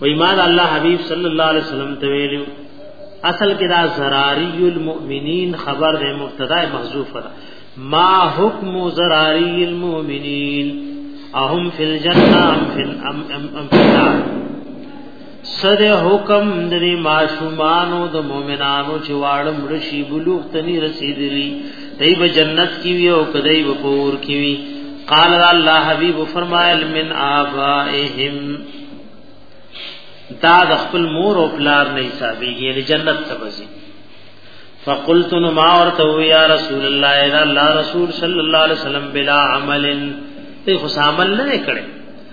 و ایمان الله حبیب صلی الله علیه وسلم ته ویلو اصل کې دا زراری المؤمنین خبر د مبتدا محذوفه ده ما حکم زراری المؤمنین اهم فی الجنه ام فی النار سر حکم درې ماشومانو د مؤمنانو چې واړم رشي بلوغ تني رسیدلی دای په جنت کې وي او کدی په پور کې وي قال الله حبيب فرمایل من آبائهم دا د خپل مور او پلار نه حسابي یعنی جنت ته وځي فقلت نو ما ورته یا رسول الله اذا الله رسول صلی الله علیه وسلم بلا عمل ته خو عمل نه کړي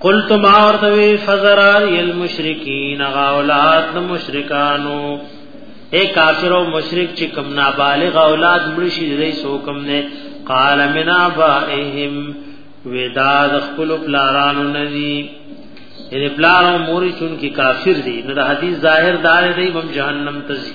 قلت ما ورتوی فزرار المشرکین غاولات د مشرکانو اے کافر او مشرک چې کوم نابالغ اولاد مړ شي دې سوکم نه قال من ابائهم وداد خپل پلارانو ندی یعنی پلار او مور چون کی کافر دي نو د حدیث ظاهر دار دی بم جهنم تزي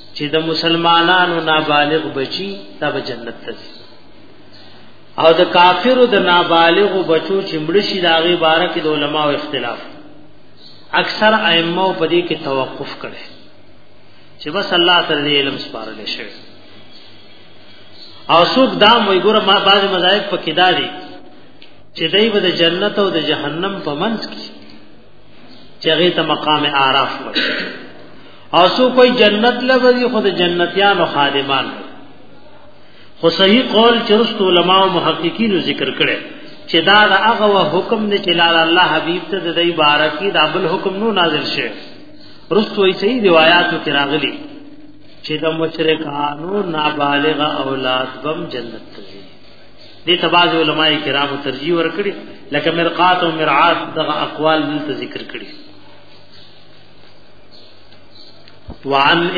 چې د مسلمانانو نابالغ بچي دا به جنت ته ځي او د کافرو د نابالغ بچو چې مړ شي دا غي باره کې د علماو اختلاف اکثر ائمه په دې کې توقف کړي چې بس الله تعالی علم سپارل شي او څوک دا موي ګور ما بعض مذاهب په کې دالي چې دای به د جنت او د جهنم په منځ کې چې هغه ته مقام اعراف ورشي او سو کوئی جنت لبدی خود جنتیان او خادمان خو صحیح قول چرست علماء او محققین ذکر کړي چې دا د هغه و حکم دی چې لال الله حبیب ته د دې بارکی دا بل حکم نو نازل شي رستو یې صحیح روایتو کې راغلي چې د مشرکانو نابالغ اولاد بم جنت ته دې تباز علماء کرامو ترجیح ورکړي لکه مرقات او مرعات دغه اقوال دلته ذکر کړي وعن